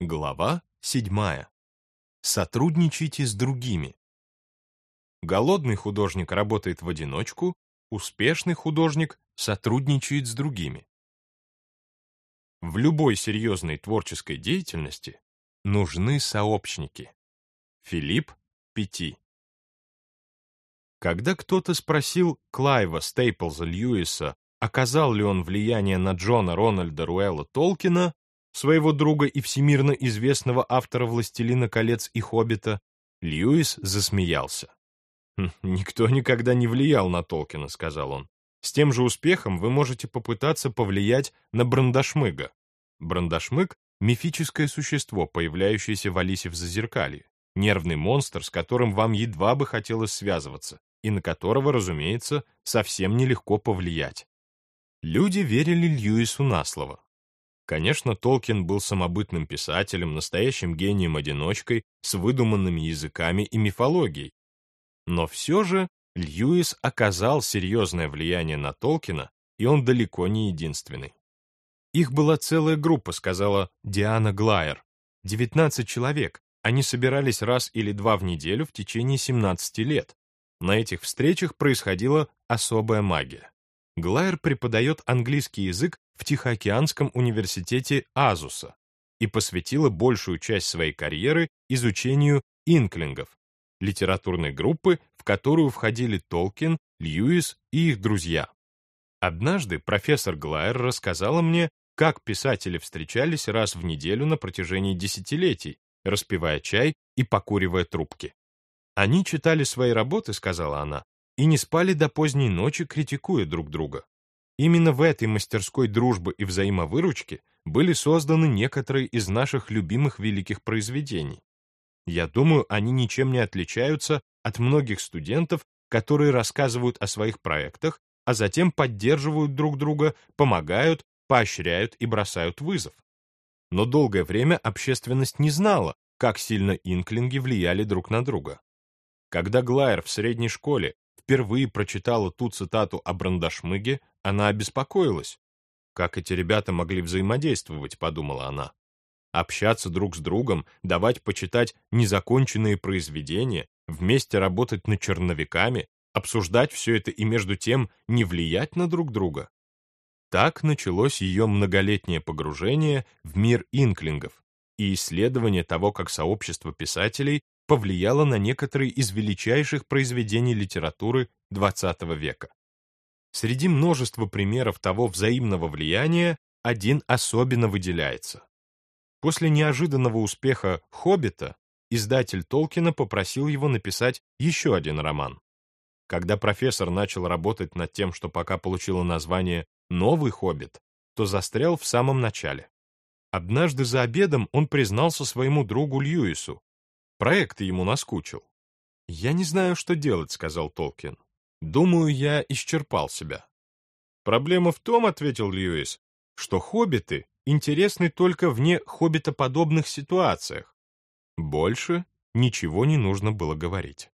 Глава 7. Сотрудничайте с другими. Голодный художник работает в одиночку, успешный художник сотрудничает с другими. В любой серьезной творческой деятельности нужны сообщники. Филипп Пяти. Когда кто-то спросил Клайва Стейплза Льюиса, оказал ли он влияние на Джона Рональда Руэлла Толкина, своего друга и всемирно известного автора «Властелина колец» и «Хоббита», Льюис засмеялся. «Хм, «Никто никогда не влиял на Толкина», — сказал он. «С тем же успехом вы можете попытаться повлиять на Брандашмыга». Брандашмыг — мифическое существо, появляющееся в Алисе в Зазеркалье, нервный монстр, с которым вам едва бы хотелось связываться, и на которого, разумеется, совсем нелегко повлиять. Люди верили Льюису на слово. Конечно, Толкин был самобытным писателем, настоящим гением-одиночкой, с выдуманными языками и мифологией. Но все же Льюис оказал серьезное влияние на Толкина, и он далеко не единственный. Их была целая группа, сказала Диана Глайер. 19 человек. Они собирались раз или два в неделю в течение 17 лет. На этих встречах происходила особая магия. Глайер преподает английский язык в Тихоокеанском университете Азуса и посвятила большую часть своей карьеры изучению инклингов, литературной группы, в которую входили Толкин, Льюис и их друзья. Однажды профессор Глайер рассказала мне, как писатели встречались раз в неделю на протяжении десятилетий, распивая чай и покуривая трубки. Они читали свои работы, сказала она, и не спали до поздней ночи, критикуя друг друга. Именно в этой мастерской дружбы и взаимовыручки были созданы некоторые из наших любимых великих произведений. Я думаю, они ничем не отличаются от многих студентов, которые рассказывают о своих проектах, а затем поддерживают друг друга, помогают, поощряют и бросают вызов. Но долгое время общественность не знала, как сильно инклинги влияли друг на друга. Когда Глайер в средней школе впервые прочитала ту цитату о Брандашмыге, она обеспокоилась. Как эти ребята могли взаимодействовать, подумала она. Общаться друг с другом, давать почитать незаконченные произведения, вместе работать над черновиками, обсуждать все это и между тем не влиять на друг друга. Так началось ее многолетнее погружение в мир инклингов и исследование того, как сообщество писателей повлияло на некоторые из величайших произведений литературы XX века. Среди множества примеров того взаимного влияния один особенно выделяется. После неожиданного успеха «Хоббита» издатель Толкина попросил его написать еще один роман. Когда профессор начал работать над тем, что пока получило название «Новый Хоббит», то застрял в самом начале. Однажды за обедом он признался своему другу Льюису, Проект ему наскучил. «Я не знаю, что делать», — сказал Толкин. «Думаю, я исчерпал себя». «Проблема в том», — ответил Льюис, «что хоббиты интересны только вне хоббитоподобных ситуациях. Больше ничего не нужно было говорить».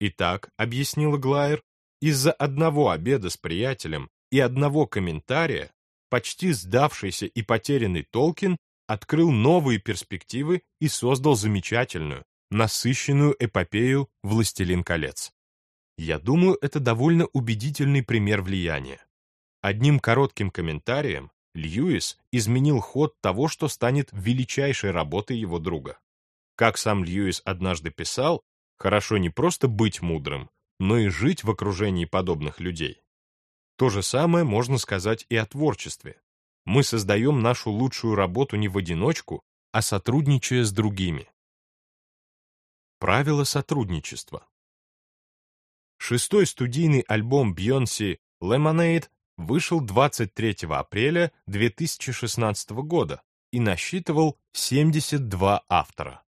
«Итак», — объяснил Глайер, «из-за одного обеда с приятелем и одного комментария почти сдавшийся и потерянный Толкин открыл новые перспективы и создал замечательную, насыщенную эпопею «Властелин колец». Я думаю, это довольно убедительный пример влияния. Одним коротким комментарием Льюис изменил ход того, что станет величайшей работой его друга. Как сам Льюис однажды писал, хорошо не просто быть мудрым, но и жить в окружении подобных людей. То же самое можно сказать и о творчестве. Мы создаем нашу лучшую работу не в одиночку, а сотрудничая с другими. Правила сотрудничества. Шестой студийный альбом Бьонси Lemonade вышел 23 апреля 2016 года и насчитывал 72 автора.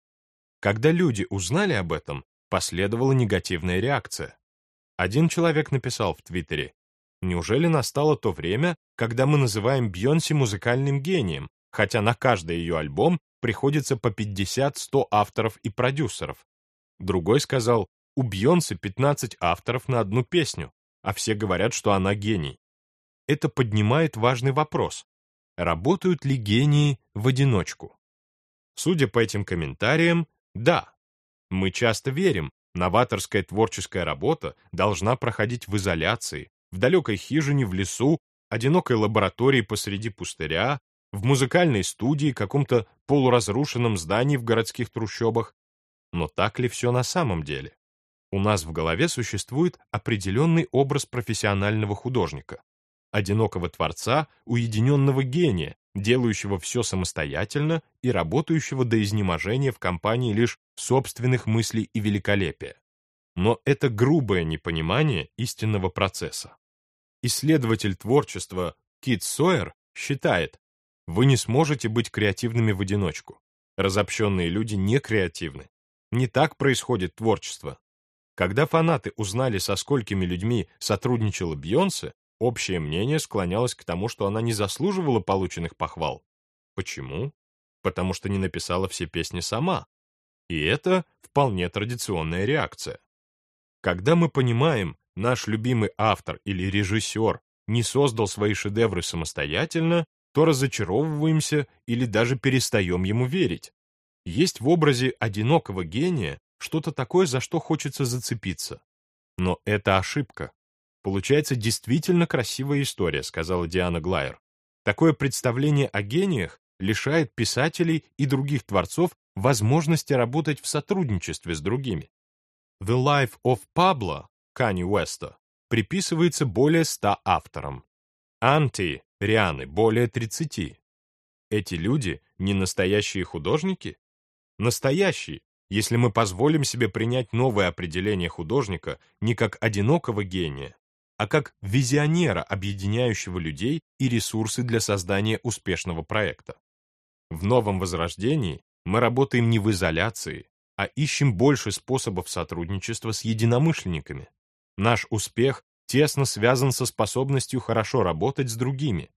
Когда люди узнали об этом, последовала негативная реакция. Один человек написал в Твиттере, «Неужели настало то время, когда мы называем Бьонси музыкальным гением, хотя на каждый ее альбом приходится по 50-100 авторов и продюсеров? Другой сказал, у Бьонсе 15 авторов на одну песню, а все говорят, что она гений. Это поднимает важный вопрос. Работают ли гении в одиночку? Судя по этим комментариям, да. Мы часто верим, новаторская творческая работа должна проходить в изоляции, в далекой хижине в лесу, одинокой лаборатории посреди пустыря, в музыкальной студии, каком-то полуразрушенном здании в городских трущобах. Но так ли все на самом деле? У нас в голове существует определенный образ профессионального художника, одинокого творца, уединенного гения, делающего все самостоятельно и работающего до изнеможения в компании лишь собственных мыслей и великолепия. Но это грубое непонимание истинного процесса. Исследователь творчества Кит Сойер считает, вы не сможете быть креативными в одиночку. Разобщенные люди не креативны. Не так происходит творчество. Когда фанаты узнали, со сколькими людьми сотрудничала Бьонсе, общее мнение склонялось к тому, что она не заслуживала полученных похвал. Почему? Потому что не написала все песни сама. И это вполне традиционная реакция. Когда мы понимаем, наш любимый автор или режиссер не создал свои шедевры самостоятельно, то разочаровываемся или даже перестаем ему верить. Есть в образе одинокого гения что-то такое, за что хочется зацепиться. Но это ошибка. Получается действительно красивая история, сказала Диана Глайер. Такое представление о гениях лишает писателей и других творцов возможности работать в сотрудничестве с другими. The Life of Pablo Кани Уэста приписывается более ста авторам. Анти Рианы более 30. Эти люди не настоящие художники? Настоящие, если мы позволим себе принять новое определение художника не как одинокого гения, а как визионера, объединяющего людей и ресурсы для создания успешного проекта. В новом возрождении мы работаем не в изоляции, а ищем больше способов сотрудничества с единомышленниками. Наш успех тесно связан со способностью хорошо работать с другими.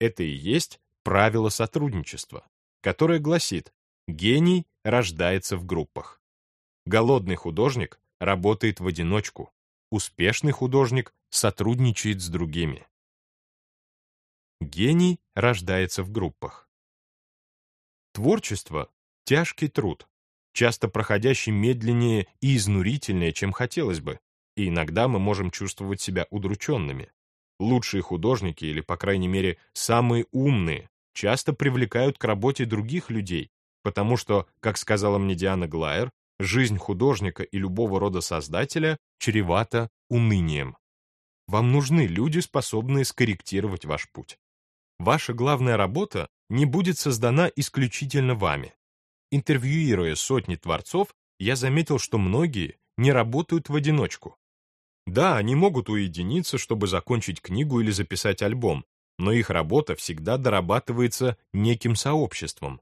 Это и есть правило сотрудничества, которое гласит «гений рождается в группах». Голодный художник работает в одиночку, успешный художник сотрудничает с другими. Гений рождается в группах. Творчество — тяжкий труд, часто проходящий медленнее и изнурительнее, чем хотелось бы, и иногда мы можем чувствовать себя удрученными. Лучшие художники, или, по крайней мере, самые умные, часто привлекают к работе других людей, потому что, как сказала мне Диана Глайер, жизнь художника и любого рода создателя чревата унынием. Вам нужны люди, способные скорректировать ваш путь. Ваша главная работа не будет создана исключительно вами. Интервьюируя сотни творцов, я заметил, что многие не работают в одиночку. Да, они могут уединиться, чтобы закончить книгу или записать альбом, но их работа всегда дорабатывается неким сообществом.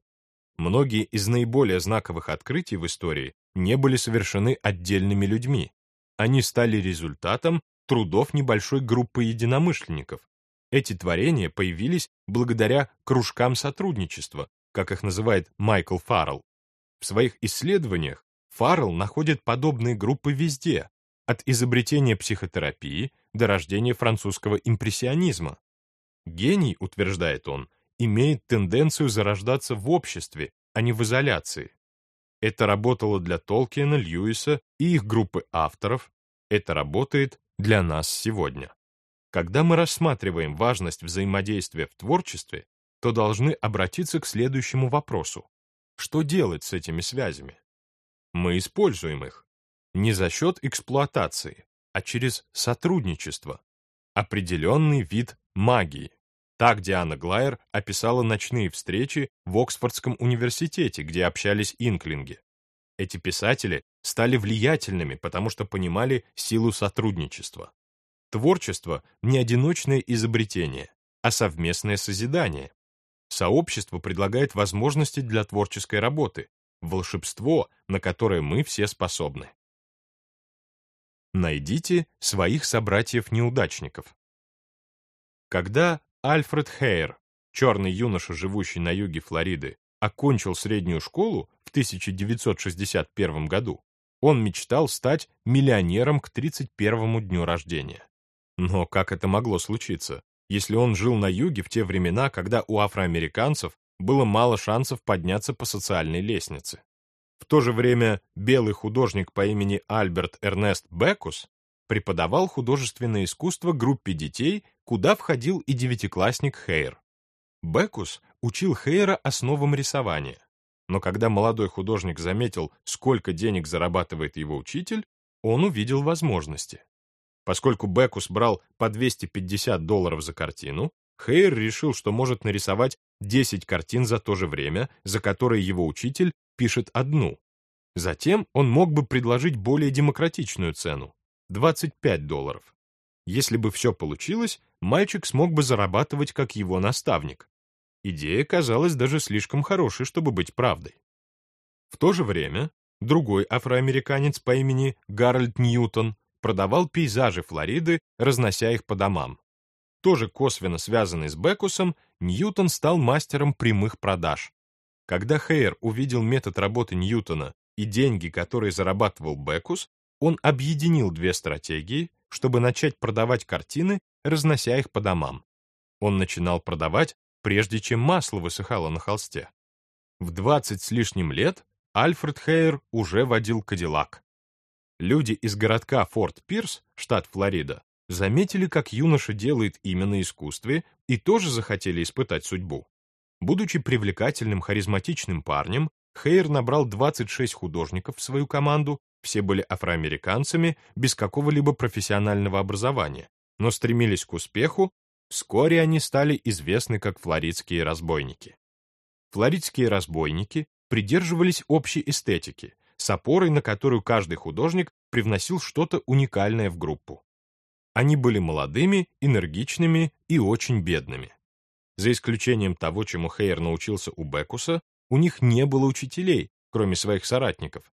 Многие из наиболее знаковых открытий в истории не были совершены отдельными людьми. Они стали результатом трудов небольшой группы единомышленников. Эти творения появились благодаря кружкам сотрудничества, как их называет Майкл Фаррелл. В своих исследованиях Фаррелл находит подобные группы везде, от изобретения психотерапии до рождения французского импрессионизма. Гений, утверждает он, имеет тенденцию зарождаться в обществе, а не в изоляции. Это работало для Толкиена, Льюиса и их группы авторов, это работает для нас сегодня. Когда мы рассматриваем важность взаимодействия в творчестве, то должны обратиться к следующему вопросу. Что делать с этими связями? Мы используем их не за счет эксплуатации, а через сотрудничество. Определенный вид магии. Так Диана Глайер описала ночные встречи в Оксфордском университете, где общались инклинги. Эти писатели стали влиятельными, потому что понимали силу сотрудничества. Творчество — не одиночное изобретение, а совместное созидание. Сообщество предлагает возможности для творческой работы, волшебство, на которое мы все способны. Найдите своих собратьев-неудачников. Когда Альфред Хейр, черный юноша, живущий на юге Флориды, окончил среднюю школу в 1961 году, он мечтал стать миллионером к 31 дню рождения. Но как это могло случиться, если он жил на юге в те времена, когда у афроамериканцев было мало шансов подняться по социальной лестнице. В то же время белый художник по имени Альберт Эрнест Бекус преподавал художественное искусство группе детей, куда входил и девятиклассник Хейр. Бекус учил Хейра основам рисования. Но когда молодой художник заметил, сколько денег зарабатывает его учитель, он увидел возможности. Поскольку Бекус брал по 250 долларов за картину, Хейр решил, что может нарисовать 10 картин за то же время, за которые его учитель пишет одну. Затем он мог бы предложить более демократичную цену 25 долларов. Если бы все получилось, мальчик смог бы зарабатывать как его наставник. Идея казалась даже слишком хорошей, чтобы быть правдой. В то же время другой афроамериканец по имени Гарольд Ньютон продавал пейзажи Флориды, разнося их по домам. Тоже косвенно связанный с Бекусом, Ньютон стал мастером прямых продаж. Когда Хейер увидел метод работы Ньютона и деньги, которые зарабатывал Бекус, он объединил две стратегии, чтобы начать продавать картины, разнося их по домам. Он начинал продавать, прежде чем масло высыхало на холсте. В 20 с лишним лет Альфред Хейер уже водил Кадиллак. Люди из городка Форт Пирс, штат Флорида, заметили, как юноша делает имя на искусстве, и тоже захотели испытать судьбу. Будучи привлекательным, харизматичным парнем, Хейер набрал 26 художников в свою команду, все были афроамериканцами, без какого-либо профессионального образования, но стремились к успеху, вскоре они стали известны как флоридские разбойники. Флоридские разбойники придерживались общей эстетики, с опорой на которую каждый художник привносил что-то уникальное в группу. Они были молодыми, энергичными и очень бедными. За исключением того, чему Хейер научился у Бекуса, у них не было учителей, кроме своих соратников.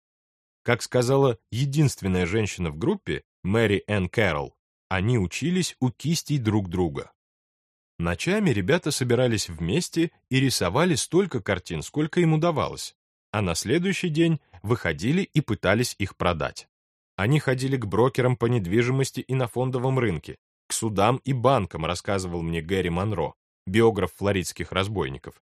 Как сказала единственная женщина в группе, Мэри Энн Кэрролл, они учились у кистей друг друга. Ночами ребята собирались вместе и рисовали столько картин, сколько им удавалось, а на следующий день выходили и пытались их продать. Они ходили к брокерам по недвижимости и на фондовом рынке, к судам и банкам, рассказывал мне Гэри Монро, биограф флоридских разбойников,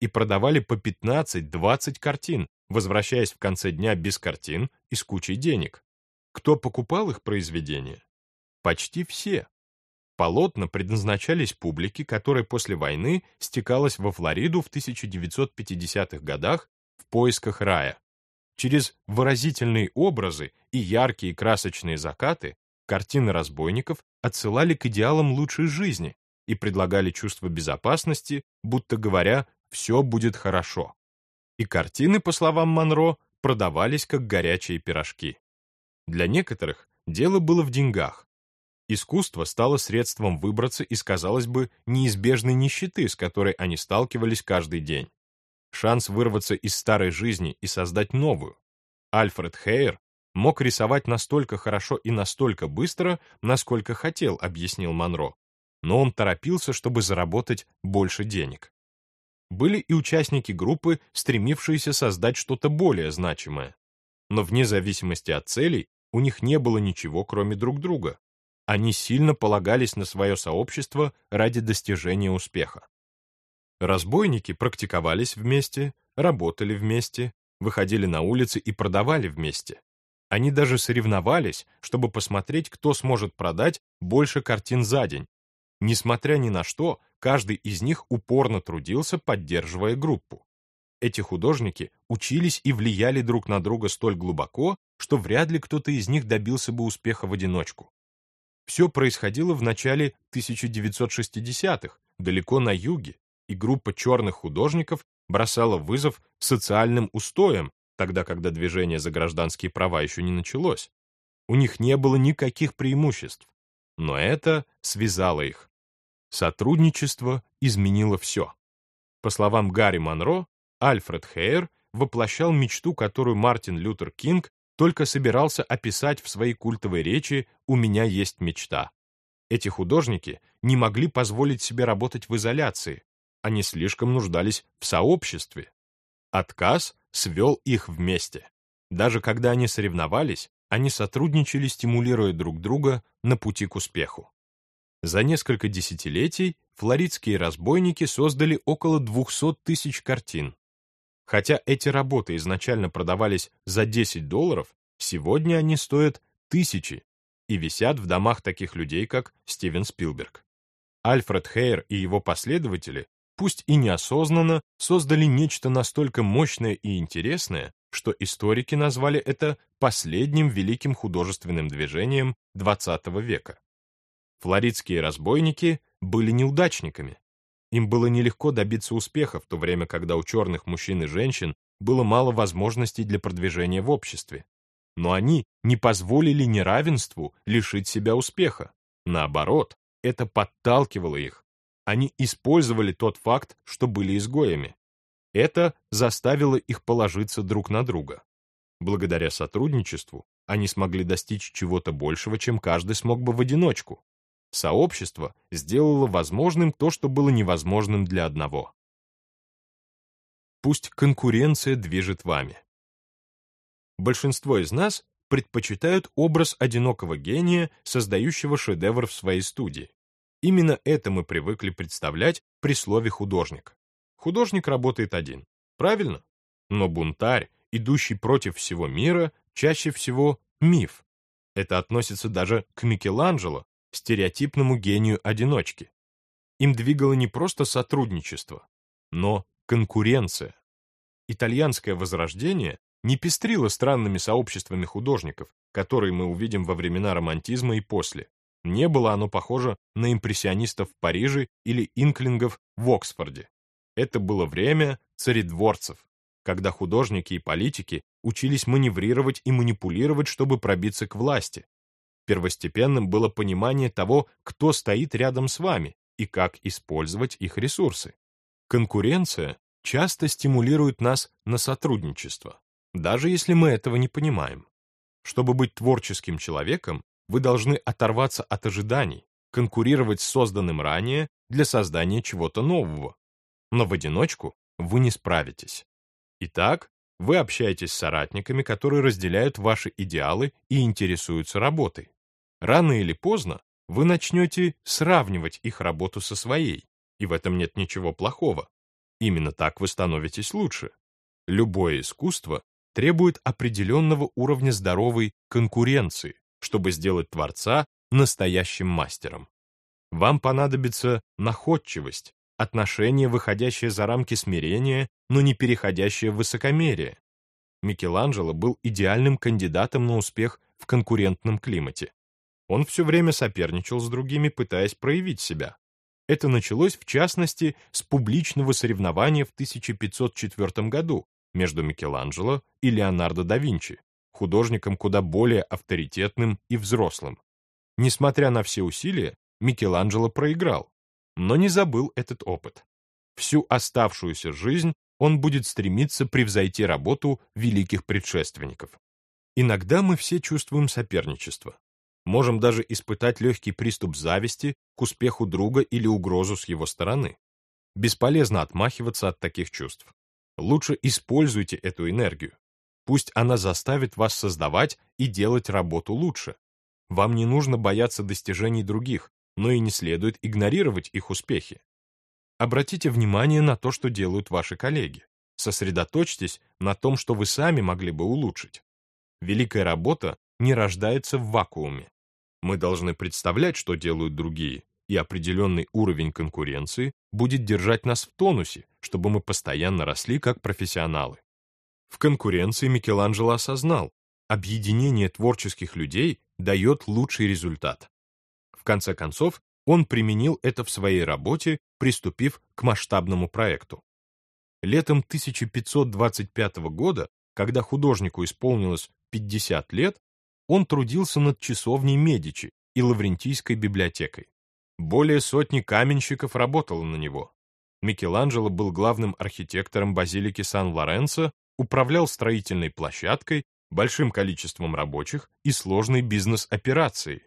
и продавали по 15-20 картин, возвращаясь в конце дня без картин и с кучей денег. Кто покупал их произведения? Почти все. Полотна предназначались публике, которая после войны стекалась во Флориду в 1950-х годах в поисках рая. Через выразительные образы и яркие красочные закаты картины разбойников отсылали к идеалам лучшей жизни и предлагали чувство безопасности, будто говоря «все будет хорошо». И картины, по словам Монро, продавались как горячие пирожки. Для некоторых дело было в деньгах. Искусство стало средством выбраться из, казалось бы, неизбежной нищеты, с которой они сталкивались каждый день шанс вырваться из старой жизни и создать новую. Альфред Хейер мог рисовать настолько хорошо и настолько быстро, насколько хотел, объяснил Монро, но он торопился, чтобы заработать больше денег. Были и участники группы, стремившиеся создать что-то более значимое. Но вне зависимости от целей у них не было ничего, кроме друг друга. Они сильно полагались на свое сообщество ради достижения успеха. Разбойники практиковались вместе, работали вместе, выходили на улицы и продавали вместе. Они даже соревновались, чтобы посмотреть, кто сможет продать больше картин за день. Несмотря ни на что, каждый из них упорно трудился, поддерживая группу. Эти художники учились и влияли друг на друга столь глубоко, что вряд ли кто-то из них добился бы успеха в одиночку. Все происходило в начале 1960-х, далеко на юге, и группа черных художников бросала вызов социальным устоям, тогда когда движение за гражданские права еще не началось. У них не было никаких преимуществ, но это связало их. Сотрудничество изменило все. По словам Гарри Монро, Альфред Хейер воплощал мечту, которую Мартин Лютер Кинг только собирался описать в своей культовой речи «У меня есть мечта». Эти художники не могли позволить себе работать в изоляции, они слишком нуждались в сообществе. Отказ свел их вместе. Даже когда они соревновались, они сотрудничали, стимулируя друг друга на пути к успеху. За несколько десятилетий флоридские разбойники создали около 200 тысяч картин. Хотя эти работы изначально продавались за 10 долларов, сегодня они стоят тысячи и висят в домах таких людей, как Стивен Спилберг. Альфред Хейер и его последователи, пусть и неосознанно, создали нечто настолько мощное и интересное, что историки назвали это последним великим художественным движением XX века. Флоридские разбойники были неудачниками. Им было нелегко добиться успеха в то время, когда у черных мужчин и женщин было мало возможностей для продвижения в обществе. Но они не позволили неравенству лишить себя успеха. Наоборот, это подталкивало их. Они использовали тот факт, что были изгоями. Это заставило их положиться друг на друга. Благодаря сотрудничеству они смогли достичь чего-то большего, чем каждый смог бы в одиночку. Сообщество сделало возможным то, что было невозможным для одного. Пусть конкуренция движет вами. Большинство из нас предпочитают образ одинокого гения, создающего шедевр в своей студии. Именно это мы привыкли представлять при слове «художник». Художник работает один, правильно? Но бунтарь, идущий против всего мира, чаще всего миф. Это относится даже к Микеланджело, стереотипному гению-одиночки. Им двигало не просто сотрудничество, но конкуренция. Итальянское возрождение не пестрило странными сообществами художников, которые мы увидим во времена романтизма и после. Не было оно похоже на импрессионистов в Париже или инклингов в Оксфорде. Это было время царедворцев, когда художники и политики учились маневрировать и манипулировать, чтобы пробиться к власти, Первостепенным было понимание того, кто стоит рядом с вами и как использовать их ресурсы. Конкуренция часто стимулирует нас на сотрудничество, даже если мы этого не понимаем. Чтобы быть творческим человеком, вы должны оторваться от ожиданий, конкурировать с созданным ранее для создания чего-то нового. Но в одиночку вы не справитесь. Итак, вы общаетесь с соратниками, которые разделяют ваши идеалы и интересуются работой. Рано или поздно вы начнете сравнивать их работу со своей, и в этом нет ничего плохого. Именно так вы становитесь лучше. Любое искусство требует определенного уровня здоровой конкуренции, чтобы сделать творца настоящим мастером. Вам понадобится находчивость, отношение, выходящее за рамки смирения, но не переходящее в высокомерие. Микеланджело был идеальным кандидатом на успех в конкурентном климате. Он все время соперничал с другими, пытаясь проявить себя. Это началось, в частности, с публичного соревнования в 1504 году между Микеланджело и Леонардо да Винчи, художником куда более авторитетным и взрослым. Несмотря на все усилия, Микеланджело проиграл, но не забыл этот опыт. Всю оставшуюся жизнь он будет стремиться превзойти работу великих предшественников. Иногда мы все чувствуем соперничество. Можем даже испытать легкий приступ зависти к успеху друга или угрозу с его стороны. Бесполезно отмахиваться от таких чувств. Лучше используйте эту энергию. Пусть она заставит вас создавать и делать работу лучше. Вам не нужно бояться достижений других, но и не следует игнорировать их успехи. Обратите внимание на то, что делают ваши коллеги. Сосредоточьтесь на том, что вы сами могли бы улучшить. Великая работа не рождается в вакууме. Мы должны представлять, что делают другие, и определенный уровень конкуренции будет держать нас в тонусе, чтобы мы постоянно росли как профессионалы. В конкуренции Микеланджело осознал, объединение творческих людей дает лучший результат. В конце концов, он применил это в своей работе, приступив к масштабному проекту. Летом 1525 года, когда художнику исполнилось 50 лет, он трудился над часовней Медичи и Лаврентийской библиотекой. Более сотни каменщиков работало на него. Микеланджело был главным архитектором базилики Сан-Лоренцо, управлял строительной площадкой, большим количеством рабочих и сложной бизнес-операцией.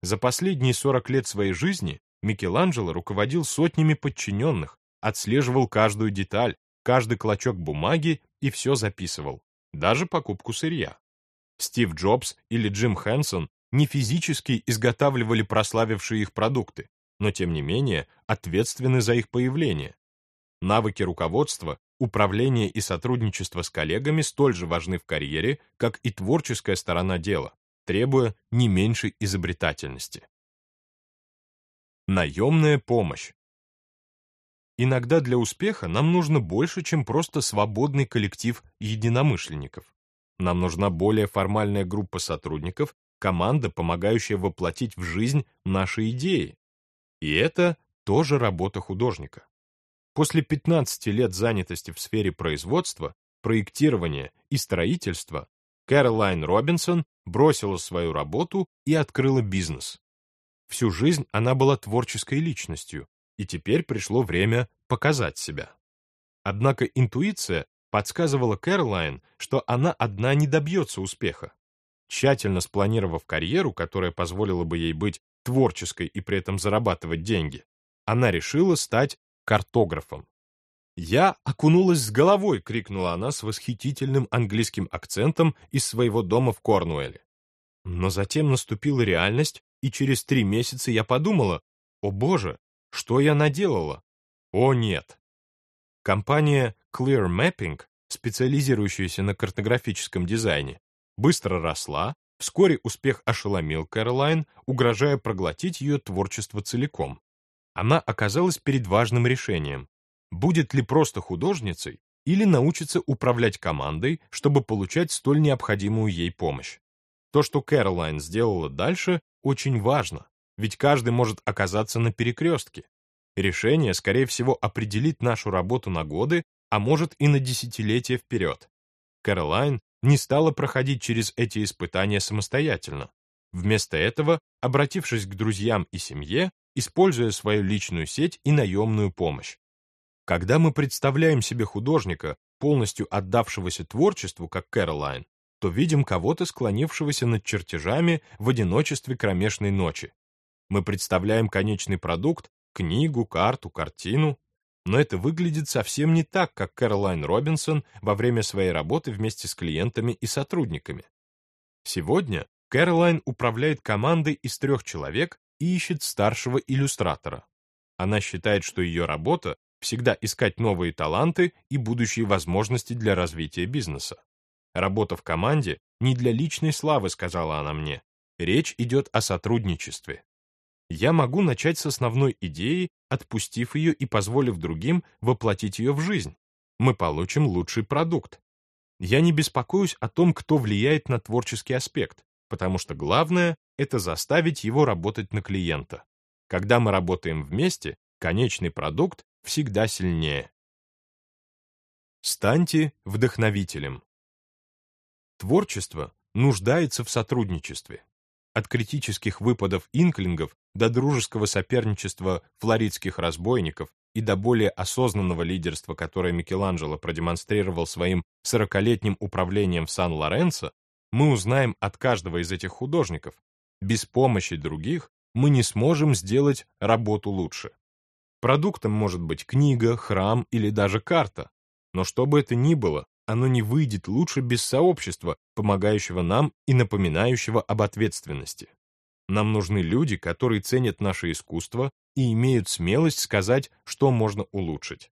За последние 40 лет своей жизни Микеланджело руководил сотнями подчиненных, отслеживал каждую деталь, каждый клочок бумаги и все записывал, даже покупку сырья. Стив Джобс или Джим Хэнсон не физически изготавливали прославившие их продукты, но тем не менее ответственны за их появление. Навыки руководства, управления и сотрудничества с коллегами столь же важны в карьере, как и творческая сторона дела, требуя не меньшей изобретательности. Наемная помощь. Иногда для успеха нам нужно больше, чем просто свободный коллектив единомышленников. Нам нужна более формальная группа сотрудников, команда, помогающая воплотить в жизнь наши идеи. И это тоже работа художника. После 15 лет занятости в сфере производства, проектирования и строительства Кэролайн Робинсон бросила свою работу и открыла бизнес. Всю жизнь она была творческой личностью, и теперь пришло время показать себя. Однако интуиция подсказывала Кэролайн, что она одна не добьется успеха. Тщательно спланировав карьеру, которая позволила бы ей быть творческой и при этом зарабатывать деньги, она решила стать картографом. «Я окунулась с головой!» — крикнула она с восхитительным английским акцентом из своего дома в Корнуэле. Но затем наступила реальность, и через три месяца я подумала, «О боже, что я наделала?» «О нет!» Компания Clear Mapping, специализирующаяся на картографическом дизайне, быстро росла, вскоре успех ошеломил Кэролайн, угрожая проглотить ее творчество целиком. Она оказалась перед важным решением. Будет ли просто художницей или научится управлять командой, чтобы получать столь необходимую ей помощь? То, что Кэролайн сделала дальше, очень важно, ведь каждый может оказаться на перекрестке. Решение, скорее всего, определит нашу работу на годы, а может и на десятилетия вперед. Кэролайн не стала проходить через эти испытания самостоятельно. Вместо этого, обратившись к друзьям и семье, используя свою личную сеть и наемную помощь. Когда мы представляем себе художника, полностью отдавшегося творчеству, как Кэролайн, то видим кого-то, склонившегося над чертежами в одиночестве кромешной ночи. Мы представляем конечный продукт, книгу, карту, картину, но это выглядит совсем не так, как Кэролайн Робинсон во время своей работы вместе с клиентами и сотрудниками. Сегодня Кэролайн управляет командой из трех человек и ищет старшего иллюстратора. Она считает, что ее работа — всегда искать новые таланты и будущие возможности для развития бизнеса. Работа в команде не для личной славы, сказала она мне. Речь идет о сотрудничестве. Я могу начать с основной идеи, отпустив ее и позволив другим воплотить ее в жизнь. Мы получим лучший продукт. Я не беспокоюсь о том, кто влияет на творческий аспект, потому что главное — это заставить его работать на клиента. Когда мы работаем вместе, конечный продукт всегда сильнее. Станьте вдохновителем. Творчество нуждается в сотрудничестве. От критических выпадов инклингов до дружеского соперничества флоридских разбойников и до более осознанного лидерства, которое Микеланджело продемонстрировал своим сорокалетним управлением в Сан-Лоренцо, мы узнаем от каждого из этих художников. Без помощи других мы не сможем сделать работу лучше. Продуктом может быть книга, храм или даже карта. Но что бы это ни было, оно не выйдет лучше без сообщества, помогающего нам и напоминающего об ответственности. Нам нужны люди, которые ценят наше искусство и имеют смелость сказать, что можно улучшить.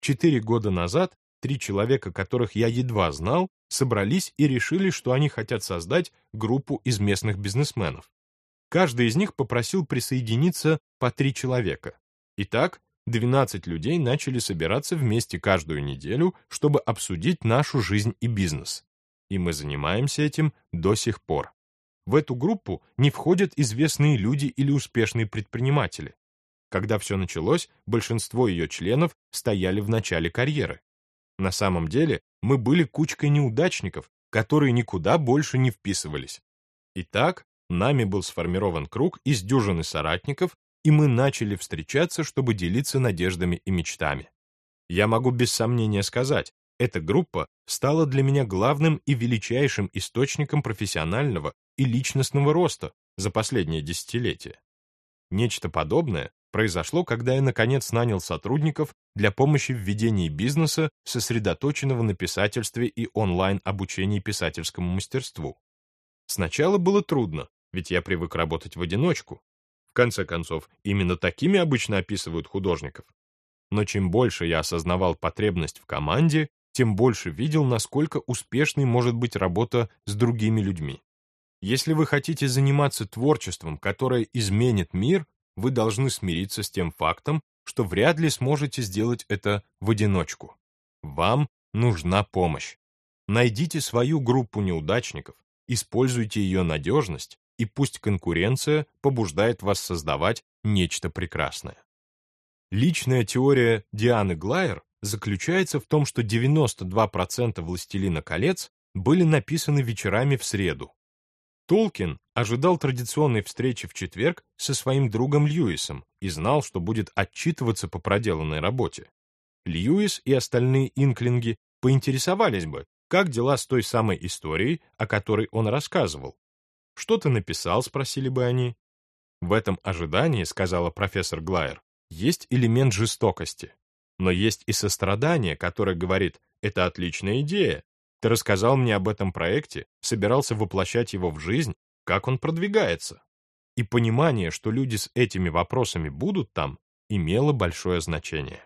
Четыре года назад три человека, которых я едва знал, собрались и решили, что они хотят создать группу из местных бизнесменов. Каждый из них попросил присоединиться по три человека. Итак, 12 людей начали собираться вместе каждую неделю, чтобы обсудить нашу жизнь и бизнес. И мы занимаемся этим до сих пор. В эту группу не входят известные люди или успешные предприниматели. Когда все началось, большинство ее членов стояли в начале карьеры. На самом деле мы были кучкой неудачников, которые никуда больше не вписывались. Итак, нами был сформирован круг из дюжины соратников, и мы начали встречаться, чтобы делиться надеждами и мечтами. Я могу без сомнения сказать, эта группа стала для меня главным и величайшим источником профессионального и личностного роста за последнее десятилетие. Нечто подобное произошло, когда я наконец нанял сотрудников для помощи в ведении бизнеса, сосредоточенного на писательстве и онлайн-обучении писательскому мастерству. Сначала было трудно, ведь я привык работать в одиночку, конце концов, именно такими обычно описывают художников. Но чем больше я осознавал потребность в команде, тем больше видел, насколько успешной может быть работа с другими людьми. Если вы хотите заниматься творчеством, которое изменит мир, вы должны смириться с тем фактом, что вряд ли сможете сделать это в одиночку. Вам нужна помощь. Найдите свою группу неудачников, используйте ее надежность, и пусть конкуренция побуждает вас создавать нечто прекрасное. Личная теория Дианы Глайер заключается в том, что 92% «Властелина колец» были написаны вечерами в среду. Толкин ожидал традиционной встречи в четверг со своим другом Льюисом и знал, что будет отчитываться по проделанной работе. Льюис и остальные инклинги поинтересовались бы, как дела с той самой историей, о которой он рассказывал. «Что ты написал?» — спросили бы они. В этом ожидании, сказала профессор Глайер, есть элемент жестокости. Но есть и сострадание, которое говорит, это отличная идея. Ты рассказал мне об этом проекте, собирался воплощать его в жизнь, как он продвигается. И понимание, что люди с этими вопросами будут там, имело большое значение.